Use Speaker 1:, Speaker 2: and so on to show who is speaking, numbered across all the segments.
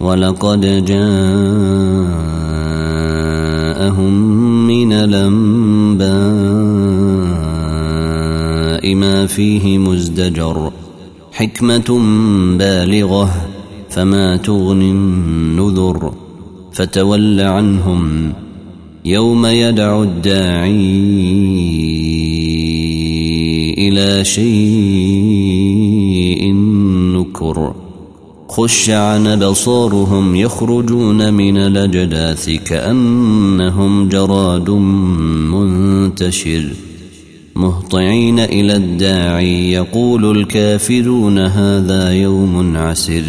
Speaker 1: ولقد جاءهم من الأنباء ما فيه مزدجر حكمة بالغة فما تغني النذر فتول عنهم يوم يدعو الداعي إلى شيء نكر خش عن بصارهم يخرجون من الأجداث كأنهم جراد منتشر. مهطعين إلى الداعي يقول الكافرون هذا يوم عسر.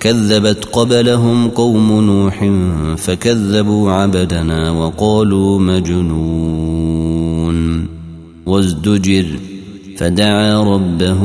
Speaker 1: كذبت قبلهم قوم نوح فكذبوا عبدنا وقالوا مجنون. وازدجر فدعا ربه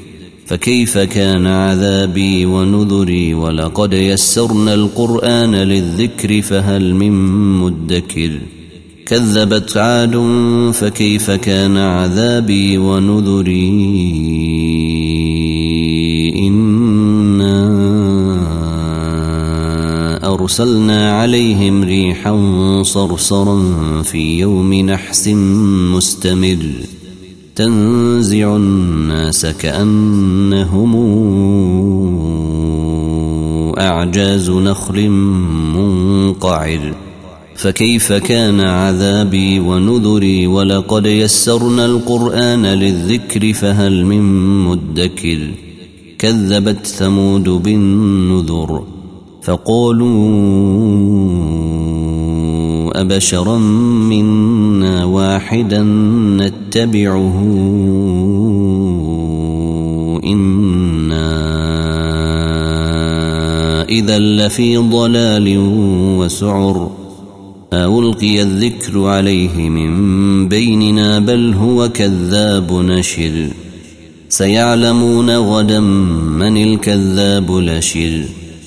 Speaker 1: فكيف كان عذابي ونذري ولقد يسرنا القرآن للذكر فهل من مدكر كذبت عاد فكيف كان عذابي ونذري إنا أرسلنا عليهم ريحا صرصرا في يوم نحس مستمر تنزع الناس كأنهم أعجاز نخل منقعر. فكيف كان عذابي ونذري ولقد يسرنا القرآن للذكر فهل من مدكر. كذبت ثمود بالنذر فقالوا أبشرا منا واحدا نتبعه. إنا إذا لفي ضلال وسعر. ألقي الذكر عليه من بيننا بل هو كذاب نشر. سيعلمون غدا من الكذاب لشر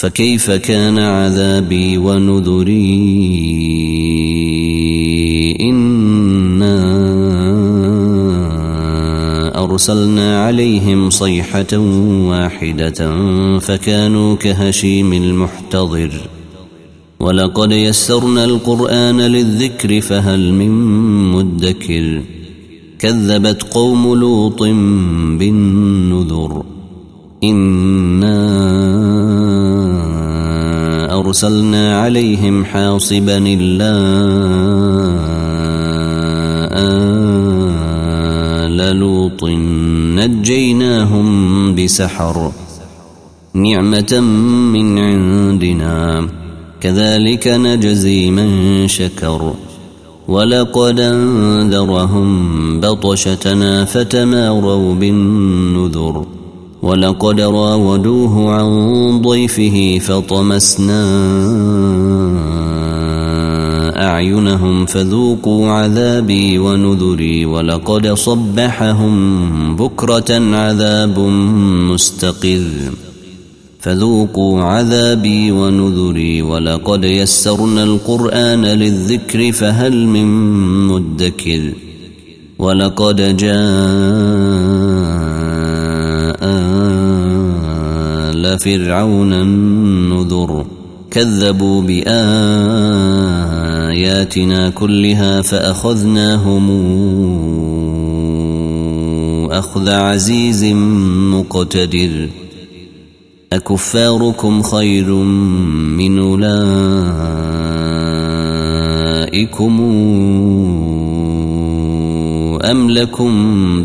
Speaker 1: فكيف كان عذابي ونذري أرسلنا عليهم صيحة واحدة فكانوا كهشيم المحتضر ولقد يسرنا القرآن للذكر فهل من مدكر كذبت قوم لوط بالنذر إنا أرسلنا عليهم حاصبا إلا لوط نجيناهم بسحر. نعمة من عندنا. كذلك نجزي من شكر. ولقد أنذرهم بطشتنا فتماروا بالنذر. ولقد راودوه عن ضيفه فطمسنا أعينهم فذوقوا عذابي ونذري ولقد صبحهم بكرة عذاب مستقر فذوقوا عذابي ونذري ولقد يسرنا القرآن للذكر فهل من مدكر ولقد جاء فرعون النذر. كذبوا بآياتنا كلها فأخذناهم أخذ عزيز مقتدر. أكفاركم خير من أولئكم أم لكم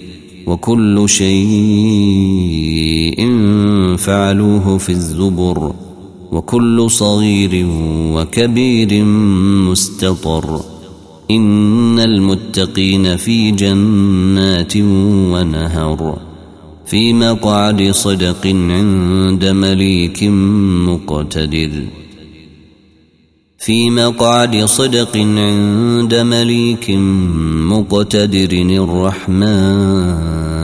Speaker 1: وكل شيء فعلوه في الزبر وكل صغير وكبير مستطر إن المتقين في جنات ونهر في مقعد صدق عند مليك مقتدر في مقعد صدق عند مليك مقتدر الرحمن.